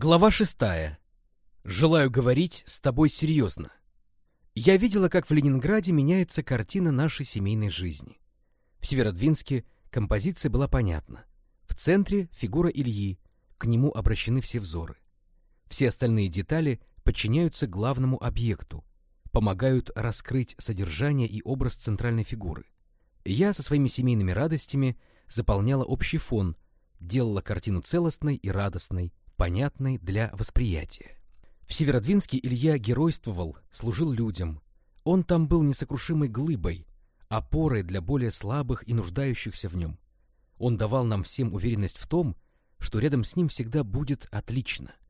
Глава шестая. Желаю говорить с тобой серьезно. Я видела, как в Ленинграде меняется картина нашей семейной жизни. В Северодвинске композиция была понятна. В центре фигура Ильи, к нему обращены все взоры. Все остальные детали подчиняются главному объекту, помогают раскрыть содержание и образ центральной фигуры. Я со своими семейными радостями заполняла общий фон, делала картину целостной и радостной, понятной для восприятия. В Северодвинске Илья геройствовал, служил людям. Он там был несокрушимой глыбой, опорой для более слабых и нуждающихся в нем. Он давал нам всем уверенность в том, что рядом с ним всегда будет отлично —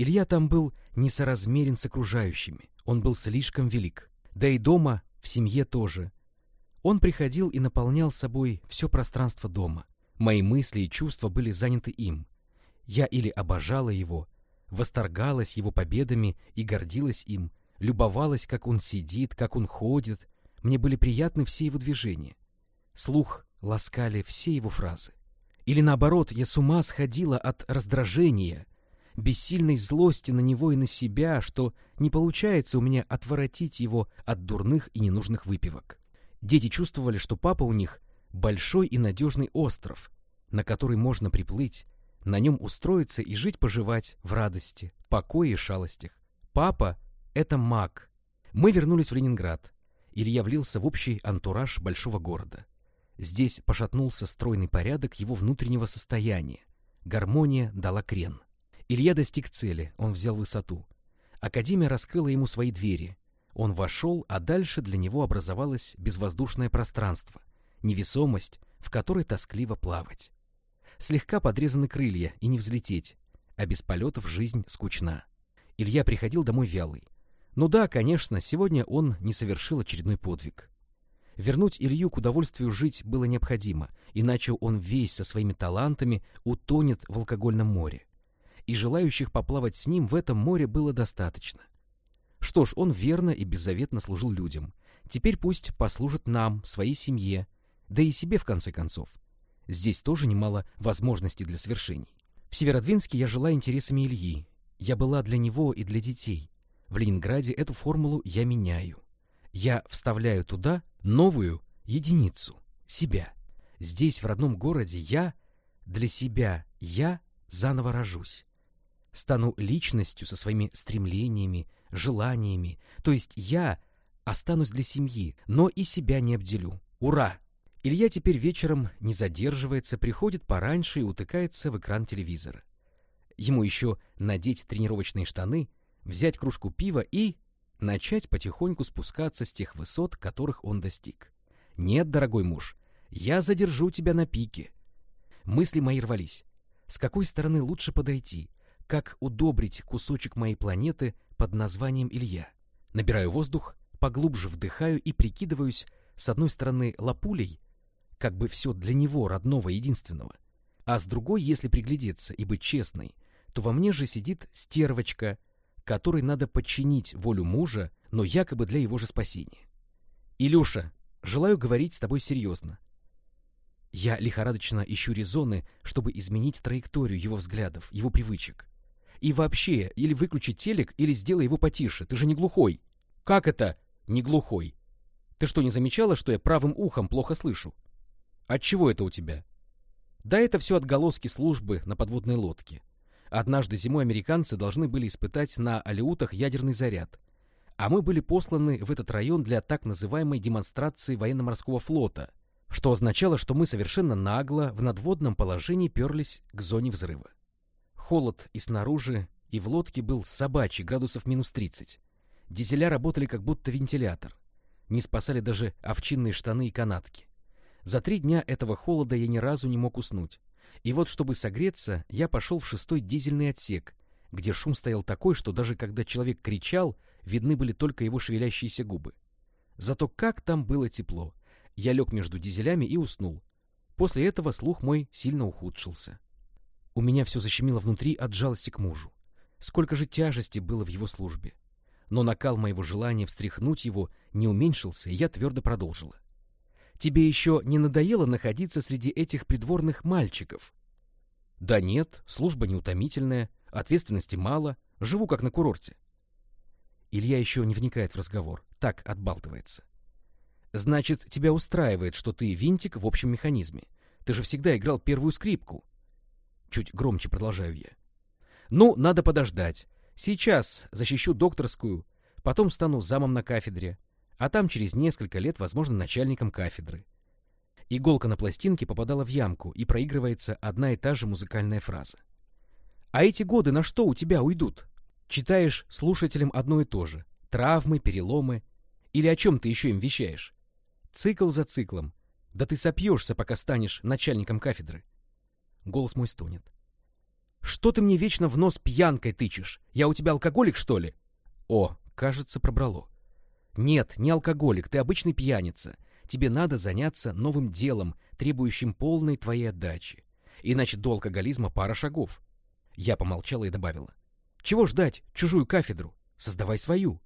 Илья там был несоразмерен с окружающими, он был слишком велик. Да и дома, в семье тоже. Он приходил и наполнял собой все пространство дома. Мои мысли и чувства были заняты им. Я или обожала его, восторгалась его победами и гордилась им, любовалась, как он сидит, как он ходит. Мне были приятны все его движения. Слух ласкали все его фразы. Или наоборот, я с ума сходила от раздражения — бессильной злости на него и на себя, что не получается у меня отворотить его от дурных и ненужных выпивок. Дети чувствовали, что папа у них большой и надежный остров, на который можно приплыть, на нем устроиться и жить-поживать в радости, покое и шалостях. Папа — это маг. Мы вернулись в Ленинград. Илья влился в общий антураж большого города. Здесь пошатнулся стройный порядок его внутреннего состояния. Гармония дала крен. Илья достиг цели, он взял высоту. Академия раскрыла ему свои двери. Он вошел, а дальше для него образовалось безвоздушное пространство, невесомость, в которой тоскливо плавать. Слегка подрезаны крылья, и не взлететь, а без полетов жизнь скучна. Илья приходил домой вялый. Ну да, конечно, сегодня он не совершил очередной подвиг. Вернуть Илью к удовольствию жить было необходимо, иначе он весь со своими талантами утонет в алкогольном море и желающих поплавать с ним в этом море было достаточно. Что ж, он верно и беззаветно служил людям. Теперь пусть послужит нам, своей семье, да и себе в конце концов. Здесь тоже немало возможностей для свершений. В Северодвинске я жила интересами Ильи. Я была для него и для детей. В Ленинграде эту формулу я меняю. Я вставляю туда новую единицу — себя. Здесь, в родном городе, я для себя, я заново рожусь стану личностью со своими стремлениями, желаниями, то есть я останусь для семьи, но и себя не обделю. Ура! Илья теперь вечером не задерживается, приходит пораньше и утыкается в экран телевизора. Ему еще надеть тренировочные штаны, взять кружку пива и начать потихоньку спускаться с тех высот, которых он достиг. Нет, дорогой муж, я задержу тебя на пике. Мысли мои рвались. С какой стороны лучше подойти? как удобрить кусочек моей планеты под названием Илья. Набираю воздух, поглубже вдыхаю и прикидываюсь, с одной стороны, лапулей, как бы все для него, родного, единственного, а с другой, если приглядеться и быть честной, то во мне же сидит стервочка, которой надо подчинить волю мужа, но якобы для его же спасения. Илюша, желаю говорить с тобой серьезно. Я лихорадочно ищу резоны, чтобы изменить траекторию его взглядов, его привычек. И вообще, или выключи телек, или сделай его потише. Ты же не глухой. Как это не глухой? Ты что, не замечала, что я правым ухом плохо слышу? От чего это у тебя? Да это все отголоски службы на подводной лодке. Однажды зимой американцы должны были испытать на Алеутах ядерный заряд. А мы были посланы в этот район для так называемой демонстрации военно-морского флота, что означало, что мы совершенно нагло в надводном положении перлись к зоне взрыва. Холод и снаружи, и в лодке был собачий, градусов минус 30. Дизеля работали как будто вентилятор. Не спасали даже овчинные штаны и канатки. За три дня этого холода я ни разу не мог уснуть. И вот, чтобы согреться, я пошел в шестой дизельный отсек, где шум стоял такой, что даже когда человек кричал, видны были только его шевелящиеся губы. Зато как там было тепло. Я лег между дизелями и уснул. После этого слух мой сильно ухудшился. У меня все защемило внутри от жалости к мужу. Сколько же тяжести было в его службе. Но накал моего желания встряхнуть его не уменьшился, и я твердо продолжила. «Тебе еще не надоело находиться среди этих придворных мальчиков?» «Да нет, служба неутомительная, Ответственности мало, живу как на курорте. Илья еще не вникает в разговор, так отбалтывается. Значит, тебя устраивает, что ты винтик в общем механизме. Ты же всегда играл первую скрипку. Чуть громче продолжаю я. Ну, надо подождать. Сейчас защищу докторскую, потом стану замом на кафедре, а там через несколько лет, возможно, начальником кафедры. Иголка на пластинке попадала в ямку, и проигрывается одна и та же музыкальная фраза. А эти годы на что у тебя уйдут? Читаешь слушателям одно и то же. Травмы, переломы. Или о чем ты еще им вещаешь? Цикл за циклом. Да ты сопьешься, пока станешь начальником кафедры. Голос мой стонет. Что ты мне вечно в нос пьянкой тычешь? Я у тебя алкоголик, что ли? О, кажется, пробрало. Нет, не алкоголик, ты обычный пьяница. Тебе надо заняться новым делом, требующим полной твоей отдачи. Иначе до алкоголизма пара шагов. Я помолчала и добавила. Чего ждать чужую кафедру? Создавай свою.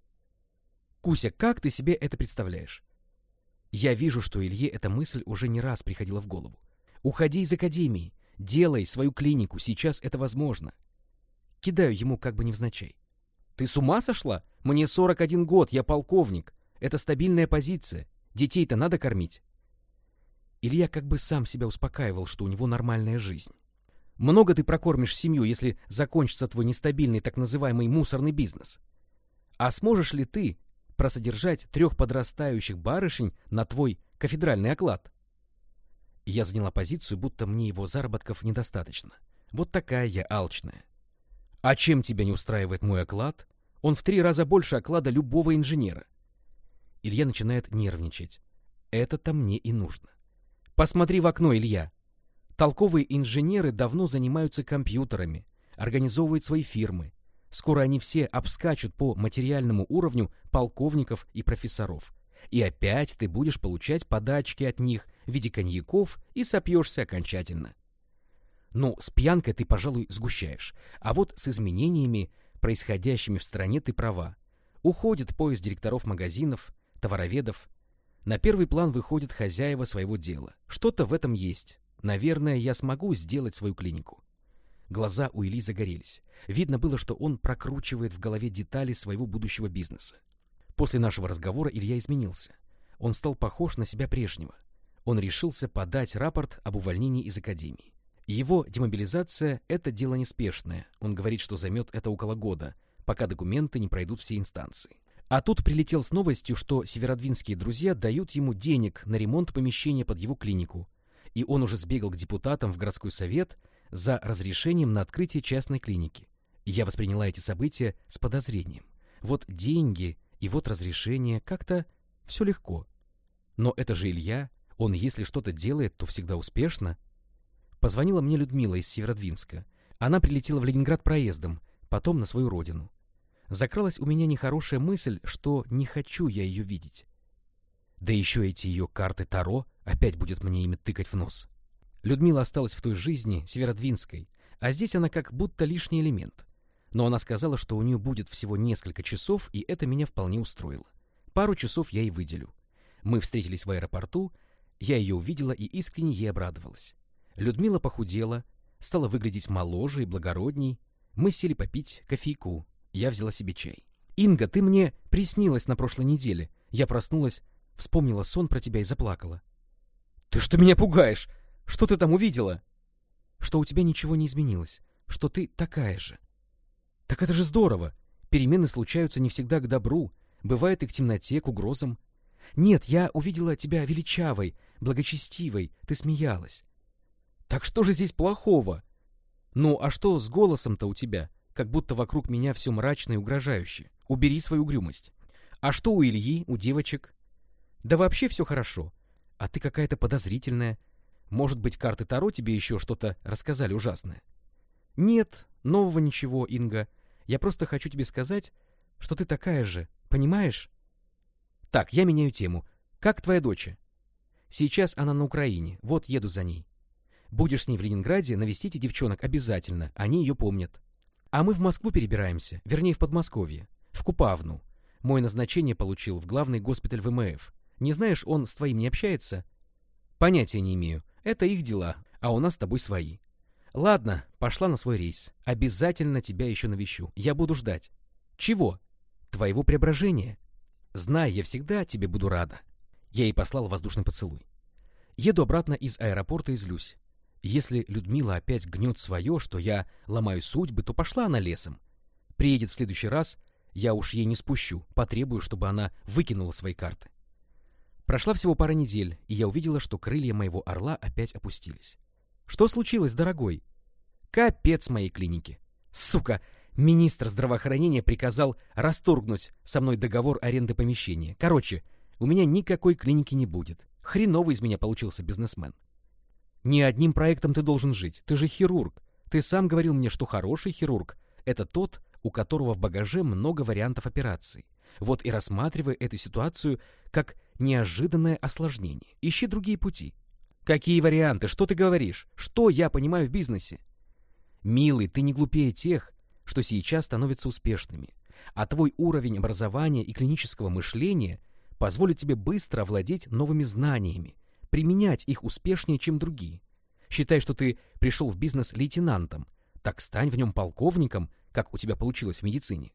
Куся, как ты себе это представляешь? Я вижу, что Илье эта мысль уже не раз приходила в голову. Уходи из академии, делай свою клинику, сейчас это возможно. Кидаю ему как бы невзначай. Ты с ума сошла? Мне 41 год, я полковник. Это стабильная позиция. Детей-то надо кормить. Илья как бы сам себя успокаивал, что у него нормальная жизнь. Много ты прокормишь семью, если закончится твой нестабильный так называемый мусорный бизнес? А сможешь ли ты просодержать трех подрастающих барышень на твой кафедральный оклад? Я заняла позицию, будто мне его заработков недостаточно. Вот такая я алчная. А чем тебя не устраивает мой оклад? Он в три раза больше оклада любого инженера. Илья начинает нервничать. Это-то мне и нужно. Посмотри в окно, Илья. Толковые инженеры давно занимаются компьютерами, организовывают свои фирмы. Скоро они все обскачут по материальному уровню полковников и профессоров. И опять ты будешь получать подачки от них в виде коньяков и сопьешься окончательно. Ну, с пьянкой ты, пожалуй, сгущаешь. А вот с изменениями, происходящими в стране, ты права. Уходит поезд директоров магазинов, товароведов. На первый план выходят хозяева своего дела. Что-то в этом есть. Наверное, я смогу сделать свою клинику. Глаза у Ильи загорелись. Видно было, что он прокручивает в голове детали своего будущего бизнеса. После нашего разговора Илья изменился. Он стал похож на себя прежнего. Он решился подать рапорт об увольнении из академии. Его демобилизация – это дело неспешное. Он говорит, что займет это около года, пока документы не пройдут все инстанции. А тут прилетел с новостью, что северодвинские друзья дают ему денег на ремонт помещения под его клинику, и он уже сбегал к депутатам в городской совет за разрешением на открытие частной клиники. Я восприняла эти события с подозрением. Вот деньги и вот разрешение, как-то все легко. Но это же Илья, он если что-то делает, то всегда успешно. Позвонила мне Людмила из Северодвинска. Она прилетела в Ленинград проездом, потом на свою родину закралась у меня нехорошая мысль, что не хочу я ее видеть. Да еще эти ее карты Таро опять будет мне ими тыкать в нос. Людмила осталась в той жизни, Северодвинской, а здесь она как будто лишний элемент. Но она сказала, что у нее будет всего несколько часов, и это меня вполне устроило. Пару часов я и выделю. Мы встретились в аэропорту, я ее увидела и искренне ей обрадовалась. Людмила похудела, стала выглядеть моложе и благородней. Мы сели попить кофейку, я взяла себе чай. «Инга, ты мне приснилась на прошлой неделе. Я проснулась, вспомнила сон про тебя и заплакала». «Ты что меня пугаешь? Что ты там увидела?» «Что у тебя ничего не изменилось, что ты такая же». «Так это же здорово! Перемены случаются не всегда к добру, бывает и к темноте, к угрозам. Нет, я увидела тебя величавой, благочестивой, ты смеялась». «Так что же здесь плохого?» «Ну, а что с голосом-то у тебя? как будто вокруг меня все мрачно и угрожающе. Убери свою угрюмость. А что у Ильи, у девочек? Да вообще все хорошо. А ты какая-то подозрительная. Может быть, карты Таро тебе еще что-то рассказали ужасное? Нет, нового ничего, Инга. Я просто хочу тебе сказать, что ты такая же, понимаешь? Так, я меняю тему. Как твоя дочь? Сейчас она на Украине, вот еду за ней. Будешь с ней в Ленинграде, навестите девчонок обязательно, они ее помнят. А мы в Москву перебираемся, вернее, в Подмосковье, в Купавну. Мой назначение получил в главный госпиталь ВМФ. Не знаешь, он с твоим не общается? Понятия не имею. Это их дела, а у нас с тобой свои. Ладно, пошла на свой рейс. Обязательно тебя еще навещу. Я буду ждать. Чего? Твоего преображения. Знай, я всегда тебе буду рада. Я ей послал воздушный поцелуй. Еду обратно из аэропорта и злюсь. Если Людмила опять гнет свое, что я ломаю судьбы, то пошла она лесом. Приедет в следующий раз, я уж ей не спущу, потребую, чтобы она выкинула свои карты. Прошла всего пара недель, и я увидела, что крылья моего орла опять опустились. Что случилось, дорогой? Капец моей клиники. Сука, министр здравоохранения приказал расторгнуть со мной договор аренды помещения. Короче, у меня никакой клиники не будет. Хреновый из меня получился бизнесмен. Не одним проектом ты должен жить. Ты же хирург. Ты сам говорил мне, что хороший хирург — это тот, у которого в багаже много вариантов операций. Вот и рассматривай эту ситуацию как неожиданное осложнение. Ищи другие пути. Какие варианты? Что ты говоришь? Что я понимаю в бизнесе? Милый, ты не глупее тех, что сейчас становятся успешными, а твой уровень образования и клинического мышления позволит тебе быстро овладеть новыми знаниями, применять их успешнее, чем другие. Считай, что ты пришел в бизнес лейтенантом, так стань в нем полковником, как у тебя получилось в медицине.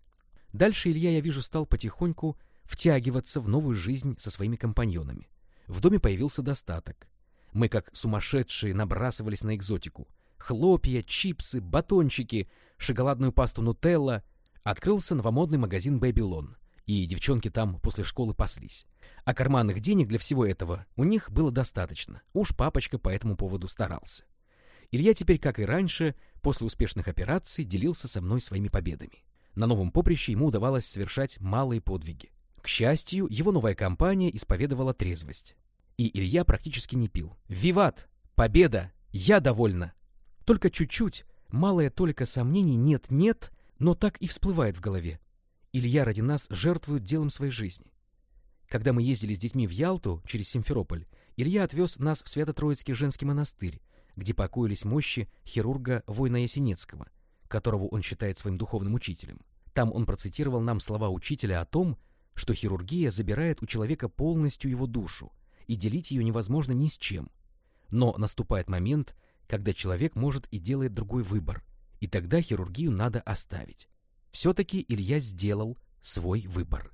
Дальше Илья, я вижу, стал потихоньку втягиваться в новую жизнь со своими компаньонами. В доме появился достаток. Мы, как сумасшедшие, набрасывались на экзотику. Хлопья, чипсы, батончики, шоколадную пасту Нутелла. Открылся новомодный магазин «Бэбилон», и девчонки там после школы паслись. А карманных денег для всего этого у них было достаточно. Уж папочка по этому поводу старался. Илья теперь, как и раньше, после успешных операций делился со мной своими победами. На новом поприще ему удавалось совершать малые подвиги. К счастью, его новая компания исповедовала трезвость. И Илья практически не пил. «Виват! Победа! Я довольна!» Только чуть-чуть, малая только сомнений нет-нет, но так и всплывает в голове. Илья ради нас жертвует делом своей жизни. Когда мы ездили с детьми в Ялту через Симферополь, Илья отвез нас в Свято-Троицкий женский монастырь, где покоились мощи хирурга Война Ясенецкого, которого он считает своим духовным учителем. Там он процитировал нам слова учителя о том, что хирургия забирает у человека полностью его душу, и делить ее невозможно ни с чем. Но наступает момент, когда человек может и делает другой выбор, и тогда хирургию надо оставить. Все-таки Илья сделал свой выбор.